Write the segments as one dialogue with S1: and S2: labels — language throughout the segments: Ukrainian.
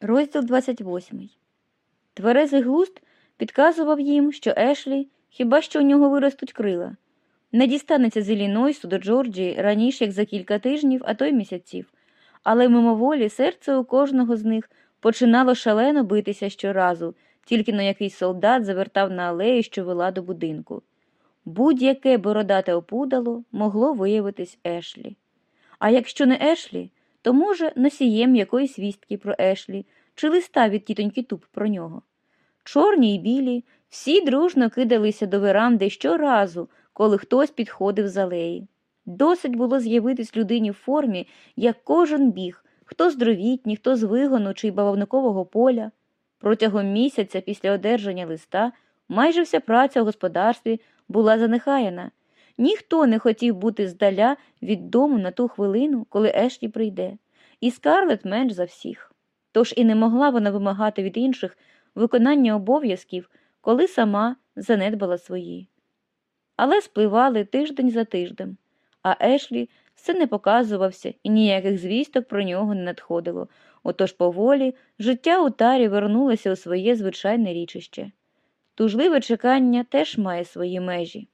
S1: Розділ 28. Тверезий глуст підказував їм, що Ешлі, хіба що у нього виростуть крила, не дістанеться з Іллінойсу до Джорджії раніше, як за кілька тижнів, а то й місяців, але мимоволі серце у кожного з них починало шалено битися щоразу, тільки но якийсь солдат завертав на алею, що вела до будинку. Будь-яке бородате опудало могло виявитись Ешлі. А якщо не Ешлі, то, може, носієм якоїсь вістки про Ешлі чи листа від тітоньки Туп про нього. Чорні й білі всі дружно кидалися до веранди щоразу, коли хтось підходив з алеї. Досить було з'явитись людині в формі, як кожен біг, хто з дровітні, хто з вигону чи бавовникового поля. Протягом місяця після одержання листа майже вся праця у господарстві була занехаяна. Ніхто не хотів бути здаля від дому на ту хвилину, коли Ешлі прийде, і скарлет менш за всіх. Тож і не могла вона вимагати від інших виконання обов'язків, коли сама занедбала свої. Але спливали тиждень за тиждень, а Ешлі все не показувався і ніяких звісток про нього не надходило. Отож поволі життя у тарі вернулося у своє звичайне річище. Тужливе чекання теж має свої межі.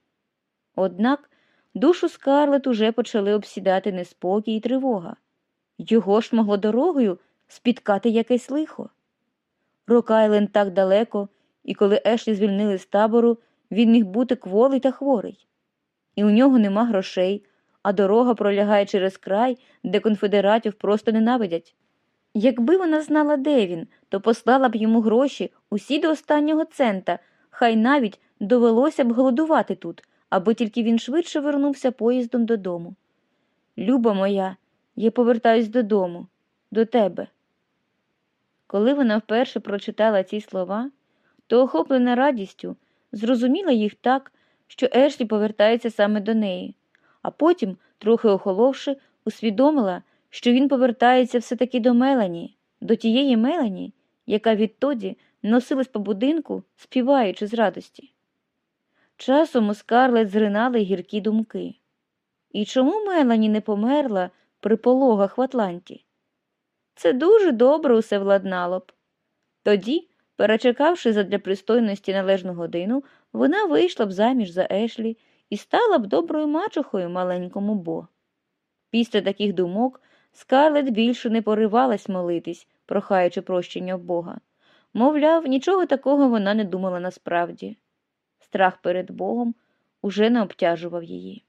S1: Однак душу скарлет уже почали обсідати неспокій і тривога. Його ж могло дорогою спіткати якесь лихо. Рокайленд так далеко, і коли Ешлі звільнили з табору, він міг бути кволий та хворий. І у нього нема грошей, а дорога пролягає через край, де конфедератів просто ненавидять. Якби вона знала, де він, то послала б йому гроші усі до останнього цента, хай навіть довелося б голодувати тут, аби тільки він швидше вернувся поїздом додому. Люба моя, я повертаюсь додому, до тебе. Коли вона вперше прочитала ці слова, то, охоплена радістю, зрозуміла їх так, що Ешлі повертається саме до неї, а потім, трохи охоловши, усвідомила, що він повертається все-таки до Мелані, до тієї Мелані, яка відтоді носилась по будинку, співаючи з радості. Часом у скарлет зринали гіркі думки. І чому Мелані не померла при пологах в Атланті? Це дуже добре усе владнало б. Тоді, перечекавши задля пристойності належну годину, вона вийшла б заміж за Ешлі і стала б доброю мачухою маленькому Бо. Після таких думок скарлет більше не поривалась молитись, прохаючи прощення Бога. Мовляв, нічого такого вона не думала насправді. Страх перед Богом уже не обтяжував її.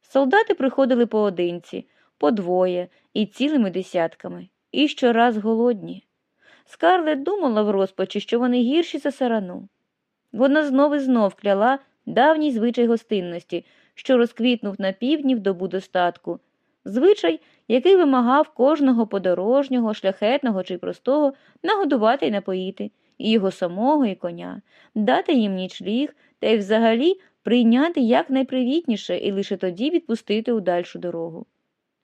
S1: Солдати приходили поодинці, по двоє і цілими десятками, і щораз голодні. Скарлет думала в розпачі, що вони гірші за сарану. Вона знов і знов кляла давній звичай гостинності, що розквітнув на півдні в добу достатку, звичай, який вимагав кожного подорожнього, шляхетного чи простого нагодувати й напоїти, і його самого, і коня, дати їм нічліг та й взагалі прийняти якнайпривітніше і лише тоді відпустити у дальшу дорогу.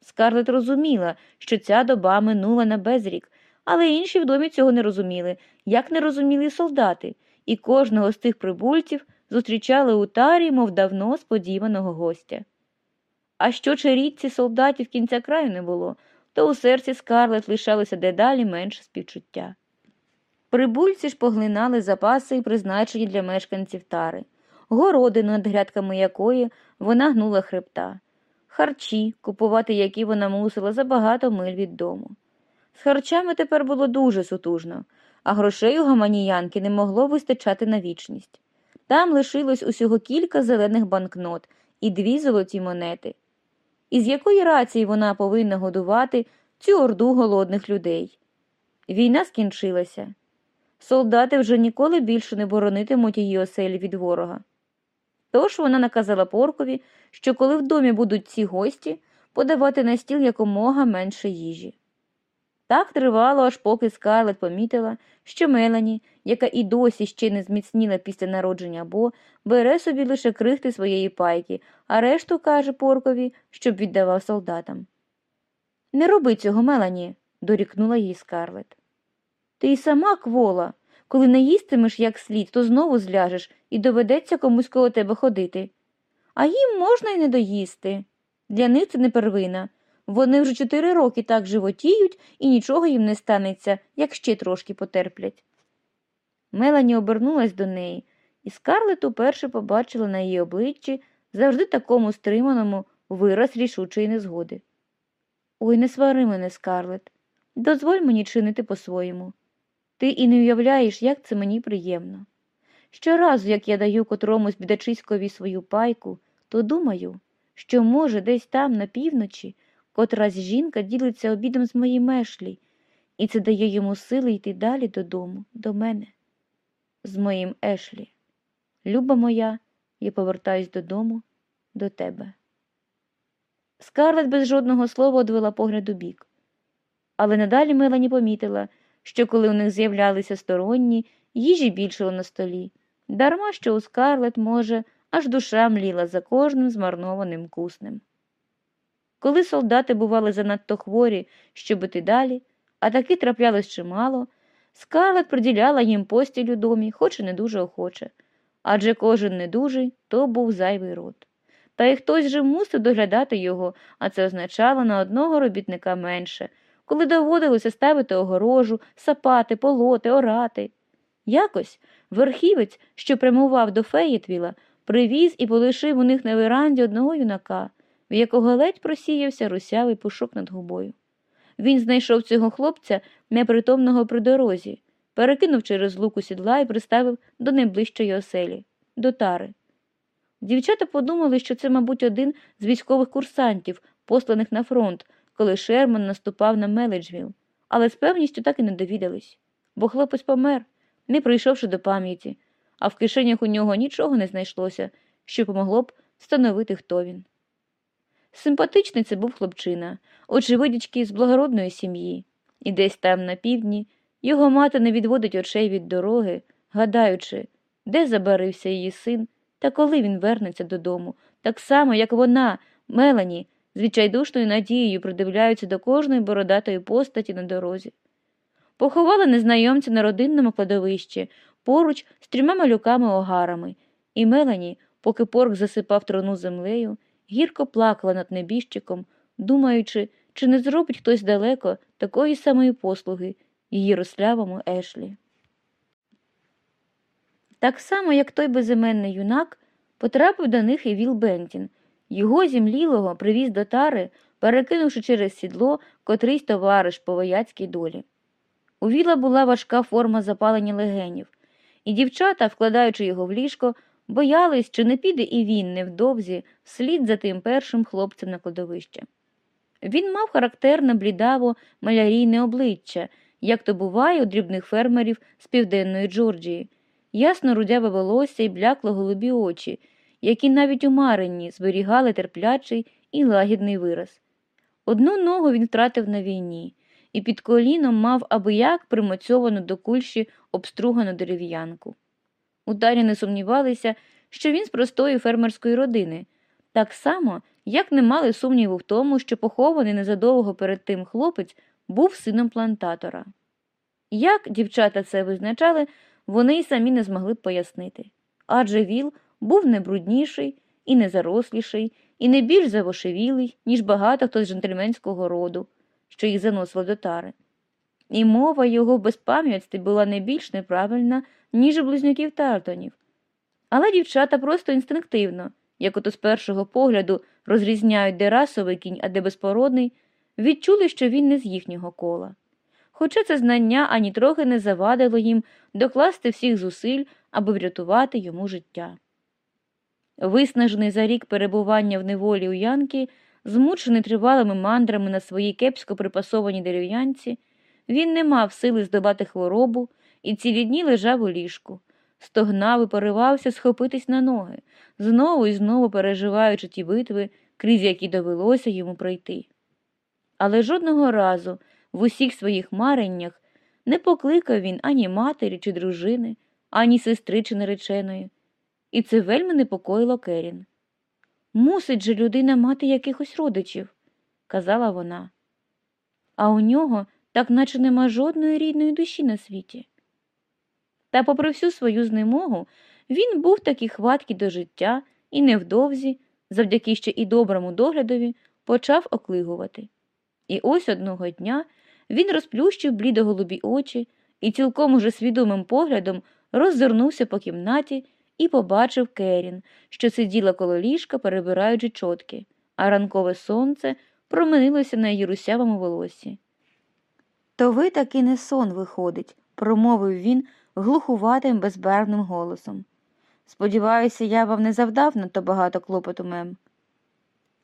S1: Скарлет розуміла, що ця доба минула на безрік, але інші в домі цього не розуміли, як не розуміли солдати, і кожного з тих прибульців зустрічали у тарі, мов давно сподіваного гостя. А що чарітці солдатів кінця краю не було, то у серці скарлет лишалося дедалі менше співчуття. Прибульці ж поглинали запаси призначені для мешканців тари, городину, над грядками якої вона гнула хребта, харчі, купувати які вона мусила за багато миль від дому. З харчами тепер було дуже сутужно, а грошей у гаманіянки не могло вистачати на вічність. Там лишилось усього кілька зелених банкнот і дві золоті монети. Із якої рації вона повинна годувати цю орду голодних людей? Війна скінчилася. Солдати вже ніколи більше не боронитимуть її оселі від ворога. Тож вона наказала поркові, що коли в домі будуть ці гості, подавати на стіл якомога менше їжі. Так тривало, аж поки скарлет помітила, що Мелані, яка і досі ще не зміцніла після народження Бо, бере собі лише крихти своєї пайки, а решту каже поркові, щоб віддавав солдатам. Не роби цього, Мелані, дорікнула їй скарлет. Ти й сама квола. Коли не їстимеш як слід, то знову зляжеш і доведеться комусь коло тебе ходити. А їм можна й не доїсти. Для них це не первина. Вони вже чотири роки так животіють і нічого їм не станеться, як ще трошки потерплять. Мелані обернулась до неї, і Скарлет уперше побачила на її обличчі завжди такому стриманому вираз рішучої незгоди. Ой, не свари мене, Скарлет. Дозволь мені чинити по-своєму. Ти і не уявляєш, як це мені приємно. Щоразу, як я даю котромусь бідачиськові свою пайку, то думаю, що, може, десь там, на півночі, котрась жінка ділиться обідом з моїм Ешлі, і це дає йому сили йти далі додому, до мене, з моїм Ешлі. Люба моя, я повертаюсь додому, до тебе. Скарлет без жодного слова одвела погляд у бік. Але надалі Мелані помітила, що коли у них з'являлися сторонні, їжі більшало на столі. Дарма що у Скарлет, може, аж душа мліла за кожним змарнованим куснем. Коли солдати бували занадто хворі, щоб іти далі, а таки траплялось чимало, Скарлет приділяла їм постіль у домі, хоч і не дуже охоче, адже кожен недужий то був зайвий рот. Та й хтось же мусив доглядати його, а це означало на одного робітника менше, коли доводилося ставити огорожу, сапати, полоти, орати. Якось верхівець, що прямував до Феєтвіла, привіз і полишив у них на веранді одного юнака, в якого ледь просіявся русявий пушок над губою. Він знайшов цього хлопця непритомного при дорозі, перекинув через луку сідла і приставив до найближчої оселі, до тари. Дівчата подумали, що це, мабуть, один з військових курсантів, посланих на фронт, коли Шерман наступав на Меледжвіл, але з певністю так і не довідались, бо хлопець помер, не прийшовши до пам'яті, а в кишенях у нього нічого не знайшлося, що помогло б встановити, хто він. Симпатичний це був хлопчина, очевидячки з благородної сім'ї, і десь там, на півдні, його мати не відводить очей від дороги, гадаючи, де забарився її син та коли він вернеться додому, так само, як вона, Мелані, з відчайдушною надією придивляються до кожної бородатої постаті на дорозі. Поховали незнайомця на родинному кладовищі поруч з трьома малюками огарами, і Мелані, поки порк засипав трону землею, гірко плакала над небіжчиком, думаючи, чи не зробить хтось далеко такої самої послуги її рослявому Ешлі. Так само, як той безіменний юнак, потрапив до них і Віл Бентін. Його зімлілого привіз до тари, перекинувши через сідло котрийсь товариш по вояцькій долі. У Віла була важка форма запалення легенів, і дівчата, вкладаючи його в ліжко, боялись, чи не піде і він невдовзі вслід за тим першим хлопцем на кладовище. Він мав характерне блідаво малярійне обличчя, як то буває у дрібних фермерів з південної Джорджії, ясно рудяве волосся і блякло голубі очі, які навіть у Марині зберігали терплячий і лагідний вираз. Одну ногу він втратив на війні, і під коліном мав аби як примоцьовану до кульші обстругану дерев'янку. У Тарі не сумнівалися, що він з простої фермерської родини, так само, як не мали сумніву в тому, що похований незадовго перед тим хлопець був сином плантатора. Як дівчата це визначали, вони й самі не змогли б пояснити. Адже Віл був не брудніший, і не заросліший, і не більш завошевілий, ніж багато хто з джентльменського роду, що їх заносило до тари. І мова його безпам'ятстві була не більш неправильна, ніж у близнюків Тартонів. Але дівчата просто інстинктивно, як ото з першого погляду розрізняють, де расовий кінь, а де безпородний, відчули, що він не з їхнього кола. Хоча це знання ані трохи не завадило їм докласти всіх зусиль, аби врятувати йому життя. Виснажений за рік перебування в неволі у Янки, змучений тривалими мандрами на своїй кепсько припасованій дерев'янці, він не мав сили здобати хворобу і цілі дні лежав у ліжку, стогнав і поривався схопитись на ноги, знову і знову переживаючи ті битви, крізь які довелося йому пройти. Але жодного разу в усіх своїх мареннях не покликав він ані матері чи дружини, ані сестри чи нареченої, і це вельми непокоїло Керін. Мусить же людина мати якихось родичів, казала вона. А у нього так наче нема жодної рідної душі на світі. Та, попри всю свою знемогу, він був таки хваткий до життя і невдовзі, завдяки ще і доброму доглядові, почав оклигувати. І ось одного дня він розплющив блідо-голубі очі і цілком уже свідомим поглядом роззирнувся по кімнаті і побачив Керін, що сиділа коло ліжка, перебираючи чотки, а ранкове сонце променилося на її русявому волосі. То ви таки не сон виходить, промовив він глухуватим безбарвним голосом. Сподіваюся, я вам не завдав надто багато клопоту, мем.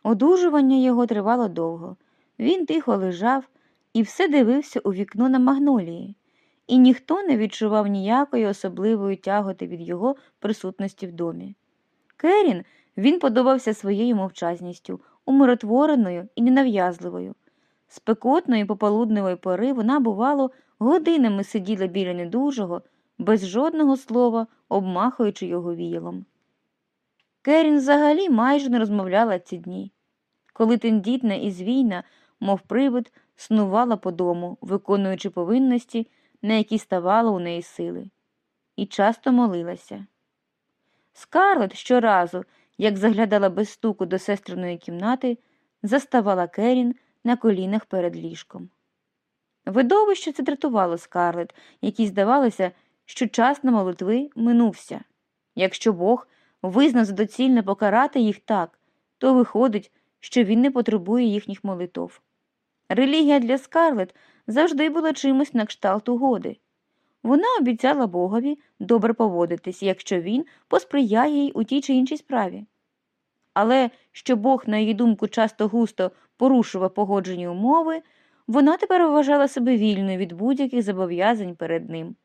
S1: Одужування його тривало довго. Він тихо лежав і все дивився у вікно на магнолії, і ніхто не відчував ніякої особливої тяготи від його присутності в домі. Керін він подобався своєю мовчазністю, умиротвореною і ненав'язливою. Спекотної пополудневої пори вона, бувало, годинами сиділа біля недужого, без жодного слова, обмахуючи його віялом. Керін взагалі майже не розмовляла ці дні. Коли тендітна і звійна, мов привид, снувала по дому, виконуючи повинності, на які ставало у неї сили, і часто молилася. Скарлет щоразу, як заглядала без стуку до сестриної кімнати, заставала Керін на колінах перед ліжком. Видовище це дратувало скарлет, якій здавалося, що час на молитви минувся. Якщо Бог визнав за доцільне покарати їх так, то виходить, що він не потребує їхніх молитов. Релігія для скарлет завжди була чимось на кшталт угоди. Вона обіцяла Богові добре поводитись, якщо він посприяє їй у тій чи іншій справі. Але що Бог, на її думку, часто густо порушував погоджені умови, вона тепер вважала себе вільною від будь-яких зобов'язань перед ним.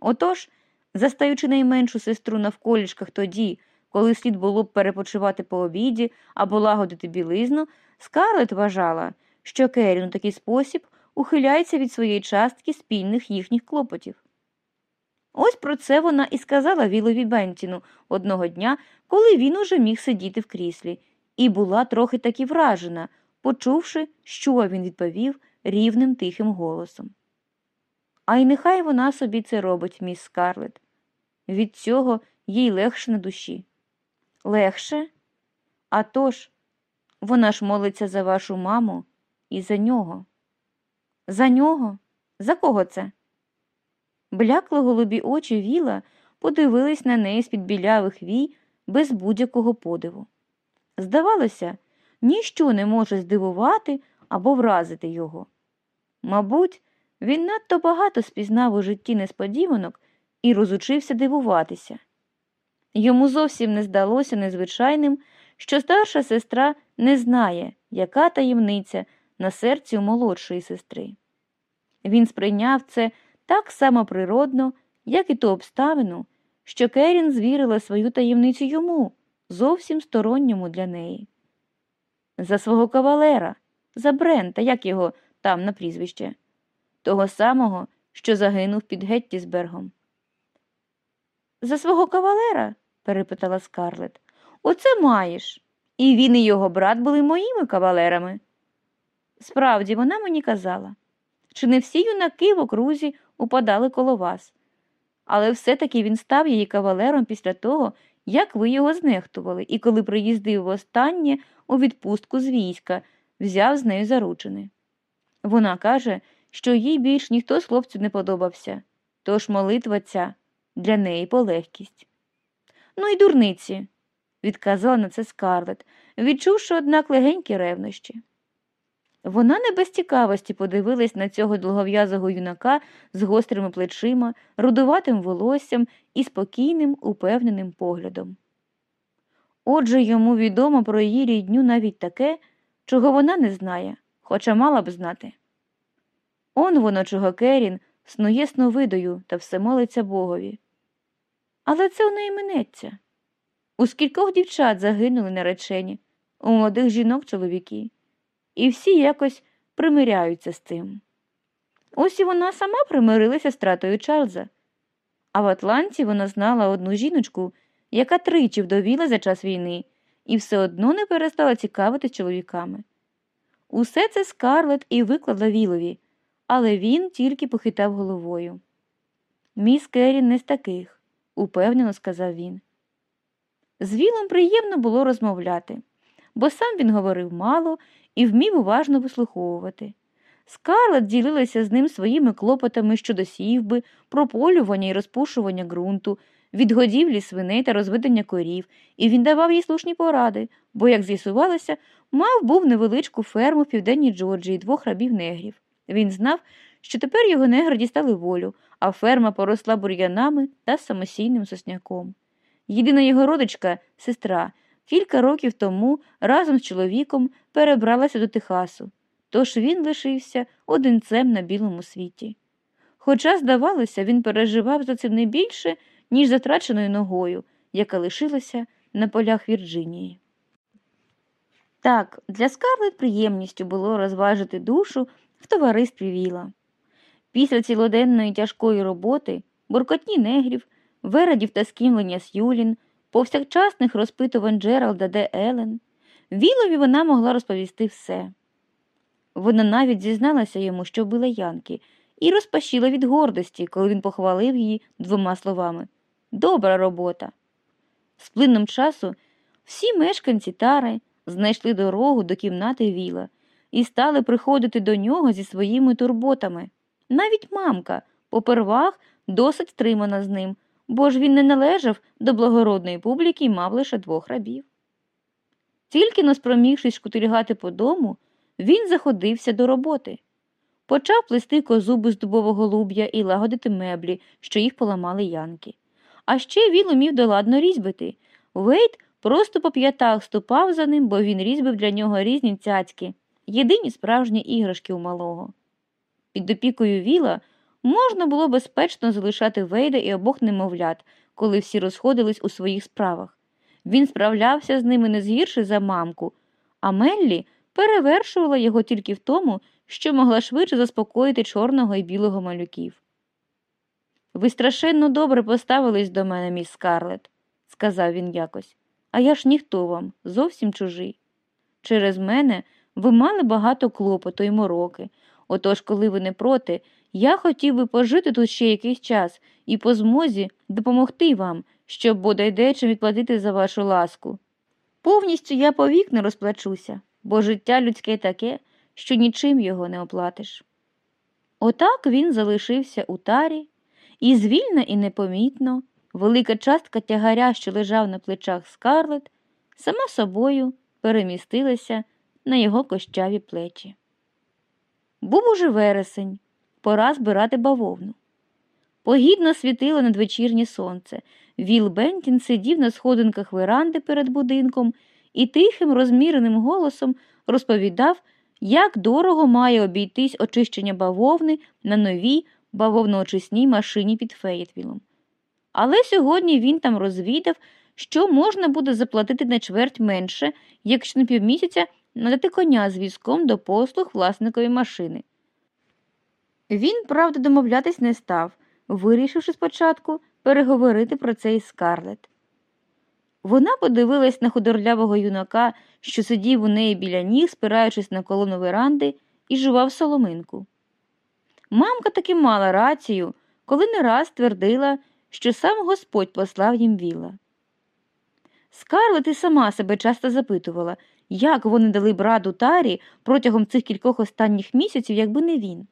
S1: Отож, застаючи найменшу сестру навколішках тоді, коли слід було б перепочивати по обіді або лагодити білизну, Скарлет вважала, що Керін у такий спосіб ухиляється від своєї частки спільних їхніх клопотів. Ось про це вона і сказала Вілові Бентіну одного дня, коли він уже міг сидіти в кріслі, і була трохи таки вражена, почувши, що він відповів рівним тихим голосом. А й нехай вона собі це робить, міс Скарлет. Від цього їй легше на душі. Легше? А тож, вона ж молиться за вашу маму і за нього. За нього? За кого це? Блякли голубі очі віла подивились на неї з-під білявих вій без будь-якого подиву. Здавалося, ніщо не може здивувати або вразити його. Мабуть, він надто багато спізнав у житті несподіванок і розучився дивуватися. Йому зовсім не здалося незвичайним, що старша сестра не знає, яка таємниця на серці у молодшої сестри. Він сприйняв це так само природно, як і ту обставину, що Керін звірила свою таємницю йому, зовсім сторонньому для неї. За свого кавалера, за Брента, як його там на прізвище, того самого, що загинув під Геттісбергом. За свого кавалера? перепитала скарлет. Оце маєш. І він і його брат були моїми кавалерами. Справді, вона мені казала, чи не всі юнаки в окрузі упадали коло вас, але все-таки він став її кавалером після того, як ви його знехтували, і коли приїздив востаннє у відпустку з війська, взяв з нею заручини. Вона каже, що їй більш ніхто з хлопців не подобався, тож молитва ця для неї полегкість. Ну і дурниці, відказала на це скарлет, відчувши, однак, легенькі ревнощі. Вона не без цікавості подивилась на цього довгов'язого юнака з гострими плечима, рудуватим волоссям і спокійним, упевненим поглядом. Отже, йому відомо про її рідню навіть таке, чого вона не знає, хоча мала б знати. Он воно, чого Керін, снує сновидою та все молиться Богові. Але це у неї минеться. У скількох дівчат загинули наречені, у молодих жінок чоловіки, і всі якось примиряються з цим. Ось і вона сама примирилася з тратою Чарльза. А в Атланті вона знала одну жіночку, яка тричі вдовіла за час війни і все одно не перестала цікавитись чоловіками. Усе це скарлет і викладла Вілові, але він тільки похитав головою. Міс Керрі не з таких, упевнено сказав він. З Вілом приємно було розмовляти, бо сам він говорив мало і вмів уважно вислуховувати. Скарлет ділилася з ним своїми клопотами щодо сівби, прополювання і розпушування ґрунту, відгодівлі свиней та розведення корів, і він давав їй слушні поради, бо, як з'ясувалося, мав був невеличку ферму в південній Джорджії двох рабів негрів. Він знав, що тепер його негри дістали волю, а ферма поросла бур'янами та самосійним сосняком. Єдина його родичка, сестра, кілька років тому разом з чоловіком перебралася до Техасу, тож він лишився одинцем на білому світі. Хоча, здавалося, він переживав за цим не більше, ніж затраченою ногою, яка лишилася на полях Вірджинії. Так, для Скарлет приємністю було розважити душу в товаристві Віла. Після цілоденної тяжкої роботи, буркотні негрів, вередів та скімлення Сюлін, повсякчасних розпитувань Джералда де Елен, Вілові вона могла розповісти все. Вона навіть зізналася йому, що била Янки, і розпашіла від гордості, коли він похвалив її двома словами Добра робота. З плином часу всі мешканці тари знайшли дорогу до кімнати Віла і стали приходити до нього зі своїми турботами. Навіть мамка, попервах, досить стримана з ним, бо ж він не належав до благородної публіки і мав лише двох рабів. Тільки но спромігшись шкутильгати по дому, він заходився до роботи. Почав плести козуби з дубового луб'я і лагодити меблі, що їх поламали янки. А ще він умів доладно різьбити. Вейт просто по п'ятах ступав за ним, бо він різьбив для нього різні цяцьки, єдині справжні іграшки у малого. Під опікою віла можна було безпечно залишати Вейда і обох немовлят, коли всі розходились у своїх справах. Він справлявся з ними не згірше за мамку, а Меллі перевершувала його тільки в тому, що могла швидше заспокоїти чорного і білого малюків. Ви страшенно добре поставились до мене, міс Скарлет, сказав він якось, а я ж ніхто вам, зовсім чужий. Через мене ви мали багато клопоту й мороки. Отож, коли ви не проти, я хотів би пожити тут ще якийсь час і по змозі допомогти вам, щоб бодай дечим відплатити за вашу ласку. Повністю я повік не розплачуся, бо життя людське таке, що нічим його не оплатиш. Отак він залишився у тарі, і звільно і непомітно, велика частка тягаря, що лежав на плечах скарлет, сама собою перемістилася на його кощаві плечі. Був уже вересень, пора збирати бавовну. Погідно світило надвечірнє сонце. Віл Бентін сидів на сходинках веранди перед будинком і тихим, розміреним голосом розповідав, як дорого має обійтись очищення бавовни на новій бавовноочисній машині під Феєтвілом. Але сьогодні він там розвідав, що можна буде заплатити на чверть менше, якщо на півмісяця надати коня з візком до послуг власникові машини. Він, правда, домовлятись не став, вирішивши спочатку переговорити про це із Скарлет. Вона подивилась на худорлявого юнака, що сидів у неї біля ніг, спираючись на колону веранди, і жував соломинку. Мамка таки мала рацію, коли не раз твердила, що сам Господь послав їм віла. Скарлет і сама себе часто запитувала, як вони дали б раду тарі протягом цих кількох останніх місяців, якби не він.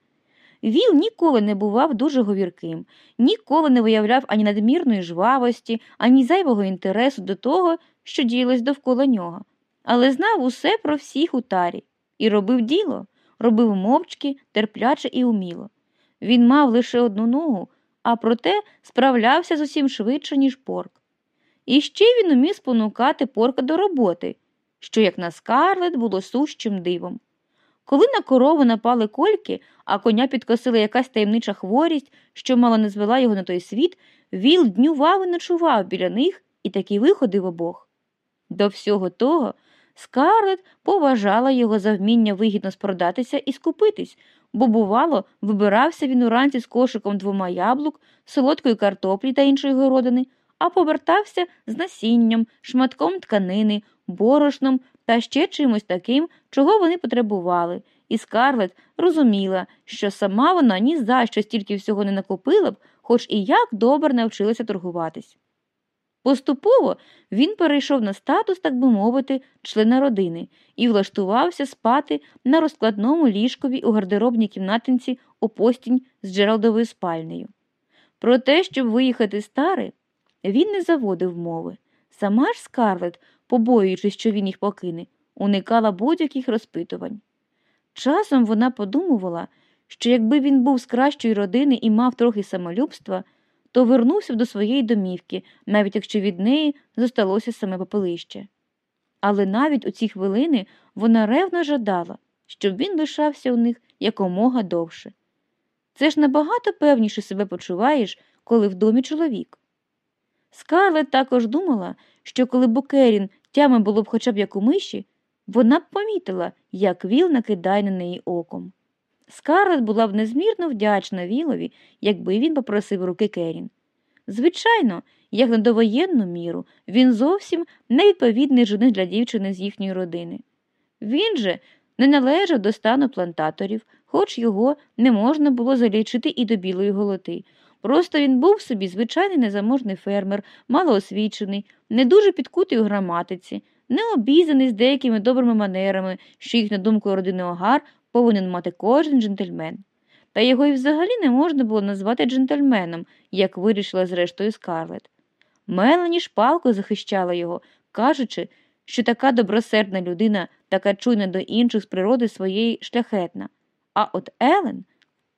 S1: Віл ніколи не бував дуже говірким, ніколи не виявляв ані надмірної жвавості, ані зайвого інтересу до того, що діялось довкола нього, але знав усе про всіх у тарі і робив діло, робив мовчки, терпляче і уміло. Він мав лише одну ногу, а проте справлявся з усім швидше, ніж порк. І ще він умів спонукати порка до роботи, що, як на скарлет, було сущим дивом. Коли на корову напали кольки, а коня підкосила якась таємнича хворість, що мало не звела його на той світ, Віл днював і ночував біля них і таки виходив обох. До всього того, Скарлет поважала його за вміння вигідно спродатися і скупитись, бо, бувало, вибирався він уранці з кошиком двома яблук, солодкої картоплі та іншої городини, а повертався з насінням, шматком тканини, борошном та ще чимось таким, чого вони потребували, і Скарлет розуміла, що сама вона ні за що стільки всього не накопила б, хоч і як добре навчилася торгуватись. Поступово він перейшов на статус, так би мовити, члена родини і влаштувався спати на розкладному ліжкові у гардеробній кімнатинці опостінь з Джералдовою спальнею. Про те, щоб виїхати з він не заводив мови. Сама ж Скарлет, побоюючись, що він їх покине, уникала будь-яких розпитувань. Часом вона подумувала, що якби він був з кращої родини і мав трохи самолюбства, то вернувся б до своєї домівки, навіть якщо від неї зосталося саме попелище. Але навіть у ці хвилини вона ревно жадала, щоб він лишався у них якомога довше. Це ж набагато певніше себе почуваєш, коли в домі чоловік. Скарлет також думала, що коли Букерін тями було б хоча б як у миші, вона б помітила, як Віл накидає на неї оком. Скарлет була б незмірно вдячна Вілові, якби він попросив руки Керін. Звичайно, як на довоєнну міру, він зовсім невідповідний жених для дівчини з їхньої родини. Він же не належав до стану плантаторів, хоч його не можна було залічити і до білої голоти. Просто він був собі звичайний незаможний фермер, малоосвічений, не дуже підкутий у граматиці, не обізаний з деякими добрими манерами, що їх, на думку родини Огар, повинен мати кожен джентльмен. Та його і взагалі не можна було назвати джентльменом, як вирішила зрештою Скарлет. Мелані шпалко захищала його, кажучи, що така добросердна людина, така чуйна до інших з природи своєї шляхетна. А от Елен,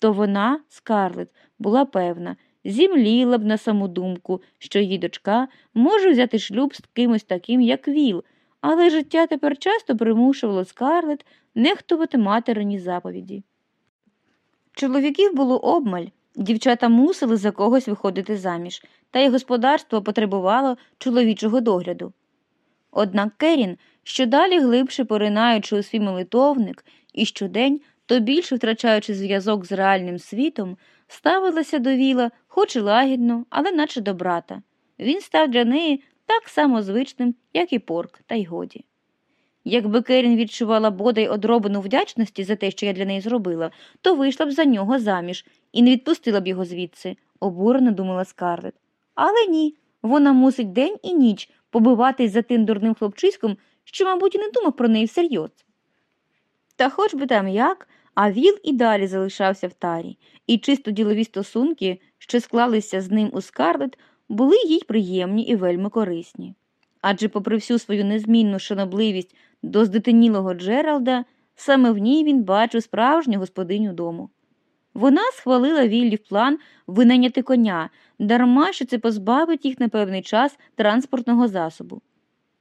S1: то вона, Скарлет, була певна, зімліла б на саму думку, що її дочка може взяти шлюб з кимось таким, як Віл, але життя тепер часто примушувало Скарлет нехтувати материні заповіді. Чоловіків було обмаль, дівчата мусили за когось виходити заміж, та й господарство потребувало чоловічого догляду. Однак Керін, що далі глибше поринаючи у свій молитовник, і щодень, то більше втрачаючи зв'язок з реальним світом, ставилася до віла, хоч і лагідно, але наче до брата. Він став для неї так само звичним, як і порк, та й годі. Якби Керін відчувала бодай одробину вдячності за те, що я для неї зробила, то вийшла б за нього заміж і не відпустила б його звідси, обурено думала Скарлет. Але ні, вона мусить день і ніч побиватись за тим дурним хлопчиськом, що, мабуть, і не думав про неї всерйоз. Та хоч би там як, а Віл і далі залишався в тарі, і чисто ділові стосунки, що склалися з ним у Скарлет, були їй приємні і вельми корисні. Адже, попри всю свою незмінну шанобливість до здетенілого Джералда, саме в ній він бачив справжню господиню дому. Вона схвалила Віллі в план винайняти коня, дарма що це позбавить їх на певний час транспортного засобу.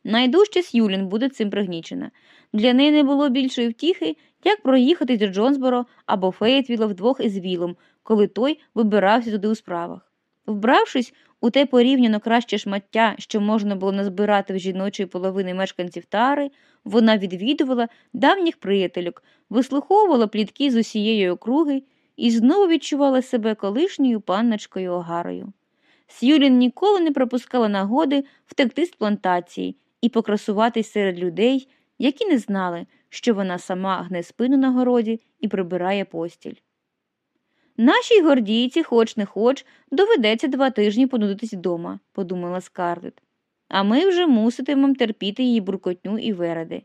S1: Найдужче Сюлін буде цим пригнічена. Для неї не було більшої втіхи, як проїхати до Джонсборо або Фейтвіла вдвох із Вілом, коли той вибирався туди у справах. Вбравшись у те порівняно краще шмаття, що можна було назбирати в жіночої половини мешканців тари, вона відвідувала давніх приятелюк, вислуховувала плітки з усієї округи і знову відчувала себе колишньою панночкою Огарою. Сюлін ніколи не пропускала нагоди втекти з плантації і покрасуватись серед людей, які не знали, що вона сама гне спину на городі і прибирає постіль. Нашій гордійці, хоч не хоч, доведеться два тижні понудитись вдома, подумала Скарлет. А ми вже муситимемо терпіти її буркотню і вереди.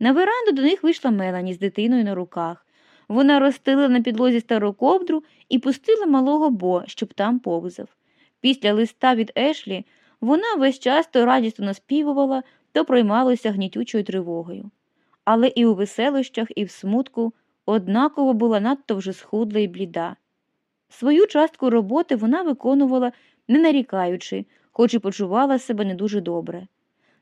S1: На веранду до них вийшла Мелані з дитиною на руках. Вона розстила на підлозі стару ковдру і пустила малого Бо, щоб там повзав. Після листа від Ешлі вона весь час то радісно наспівувала, то проймалася гнітючою тривогою. Але і у веселощах, і в смутку однаково була надто вже схудла і бліда. Свою частку роботи вона виконувала, не нарікаючи, хоч і почувала себе не дуже добре.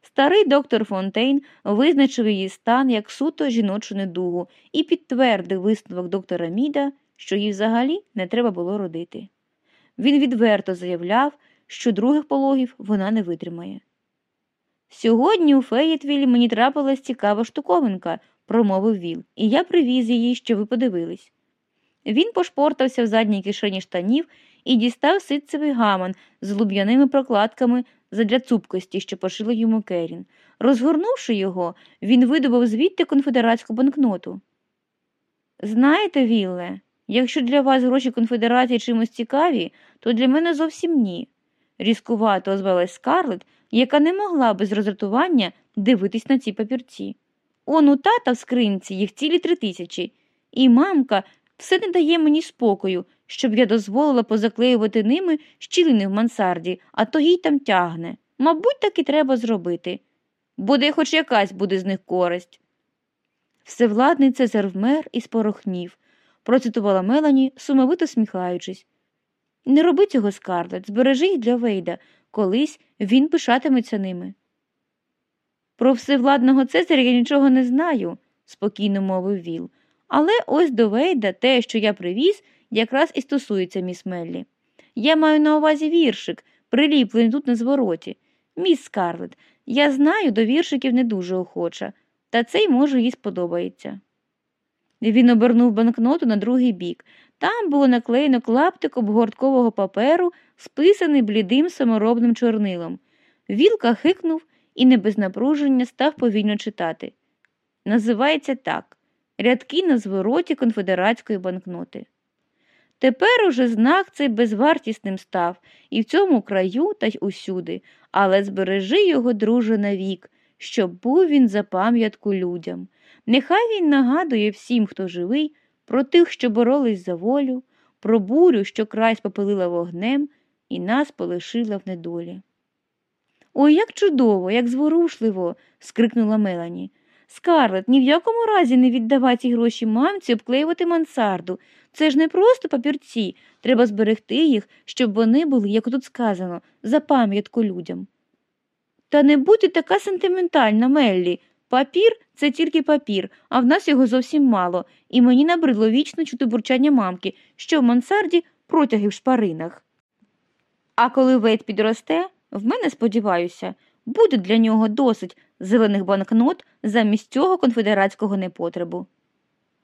S1: Старий доктор Фонтейн визначив її стан як суто жіночу недугу і підтвердив висновок доктора Міда, що їй взагалі не треба було родити. Він відверто заявляв, що других пологів вона не витримає. Сьогодні у Феєтвілі мені трапилась цікава штуковинка, промовив Віл, і я привіз її, що ви подивились. Він пошпортався в задній кишені штанів і дістав ситцевий гаман з луб'яними прокладками задля цупкості, що пошила йому Керін. Розгорнувши його, він видобув звідти конфедератську банкноту. Знаєте, Вілле, якщо для вас гроші конфедерації чимось цікаві, то для мене зовсім ні. Різкувато озвалась Скарлет, яка не могла без роздратування дивитись на ці папірці. Он у тата в скринці їх цілі три тисячі, і мамка все не дає мені спокою, щоб я дозволила позаклеювати ними щілини в мансарді, а то їй там тягне. Мабуть, так і треба зробити. Буде хоч якась буде з них користь. Всевладний Цезар вмер і спорохнів, процитувала Мелані, сумовито сміхаючись. Не роби цього, Скарлет, збережи їх для Вейда, колись він пишатиметься ними. Про всевладного Цезаря я нічого не знаю, спокійно мовив Віл. Але ось до Вейда те, що я привіз, якраз і стосується міс Меллі. Я маю на увазі віршик, приліплений тут на звороті. Міс Скарлет, я знаю, до віршиків не дуже охоча, та цей, може, їй сподобається. Він обернув банкноту на другий бік. Там було наклеєно клаптик обгорткового паперу, списаний блідим саморобним чорнилом. Вілка хикнув і не без напруження став повільно читати. Називається так рядки на звороті конфедератської банкноти. Тепер уже знак цей безвартісним став і в цьому краю та й усюди, але збережи його, друже, навік, щоб був він за пам'ятку людям. Нехай він нагадує всім, хто живий, про тих, що боролись за волю, про бурю, що край спопилила вогнем і нас полишила в недолі. Ой, як чудово, як зворушливо. скрикнула Мелані. Скарлет, ні в якому разі не віддавай ці гроші мамці обклеювати мансарду. Це ж не просто папірці, треба зберегти їх, щоб вони були, як тут сказано, за пам'ятку людям. Та не будь така сентиментальна, Меллі. Папір це тільки папір, а в нас його зовсім мало, і мені набридло вічно чути бурчання мамки, що в мансарді протяги в шпаринах. А коли Вейт підросте, в мене, сподіваюся, буде для нього досить зелених банкнот замість цього конфедератського непотребу.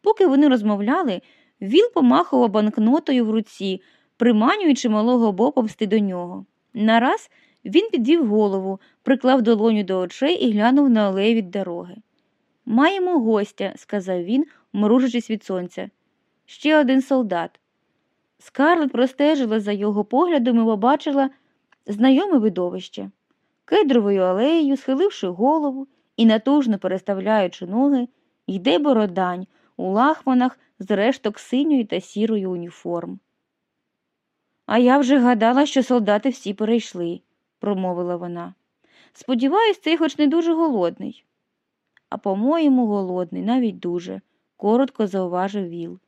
S1: Поки вони розмовляли, Віл помахував банкнотою в руці, приманюючи малого Боповсти до нього. Нараз він підвів голову, приклав долоню до очей і глянув на алею від дороги. Маємо гостя, сказав він, мружачись від сонця. Ще один солдат. Скарлет простежила за його поглядом і побачила знайоме видовище. Кедровою алеєю, схиливши голову і натужно переставляючи ноги, йде бородань у лахманах з решток синьої та сірої уніформ. А я вже гадала, що солдати всі перейшли, промовила вона. Сподіваюсь, цей хоч не дуже голодний. А по-моєму, голодний, навіть дуже, коротко зауважив Віл.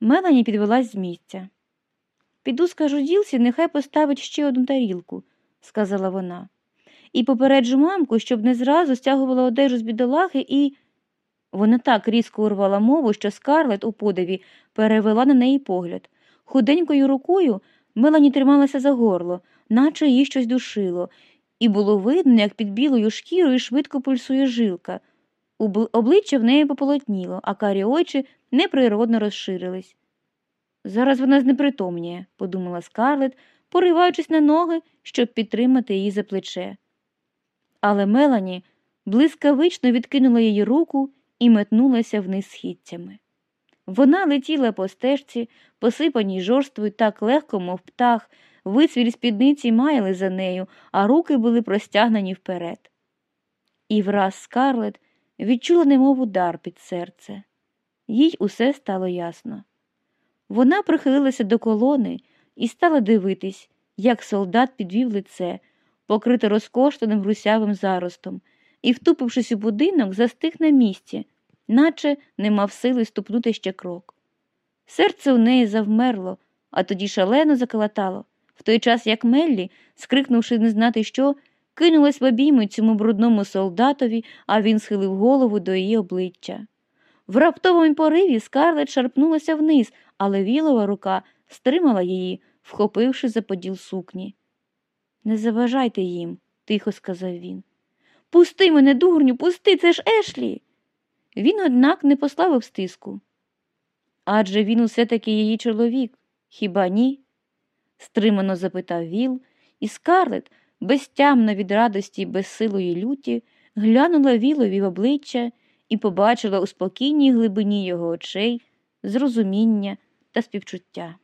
S1: Мелані підвелась з місця. Піду скажу ділсі, нехай поставить ще одну тарілку, сказала вона, і попереджу мамку, щоб не зразу стягувала одежу з бідолахи і. Вона так різко урвала мову, що скарлет у подиві перевела на неї погляд. Худенькою рукою Мелані трималася за горло, наче її щось душило, і було видно, як під білою шкірою швидко пульсує жилка. Обличчя в неї пополотніло, а карі очі неприродно розширились. Зараз вона знепритомніє, подумала скарлет, пориваючись на ноги, щоб підтримати її за плече. Але Мелані блискавично відкинула її руку і метнулася вниз східцями. Вона летіла по стежці, посипаній жорствою так легко, мов птах, вицвіль спідниці маяли за нею, а руки були простягнені вперед. І враз скарлет відчула немов удар під серце. Їй усе стало ясно. Вона прихилилася до колони і стала дивитись, як солдат підвів лице, покрите розкоштаним грусявим заростом, і, втупившись у будинок, застиг на місці, наче не мав сили ступнути ще крок. Серце у неї завмерло, а тоді шалено заколотало, в той час як Меллі, скрикнувши не знати що, кинулась в обійми цьому брудному солдатові, а він схилив голову до її обличчя. В раптовому пориві скарлет шарпнулася вниз, але вілова рука стримала її, вхопивши за поділ сукні. Не заважайте їм, тихо сказав він. Пусти мене, дурню, пусти, це ж Ешлі. Він, однак, не пославив стиску. Адже він усе таки її чоловік, хіба ні? Стримано запитав Віл, і скарлет, безтямно від радості і безсилої люті, глянула Вілові в обличчя і побачила у спокійній глибині його очей зрозуміння та співчуття.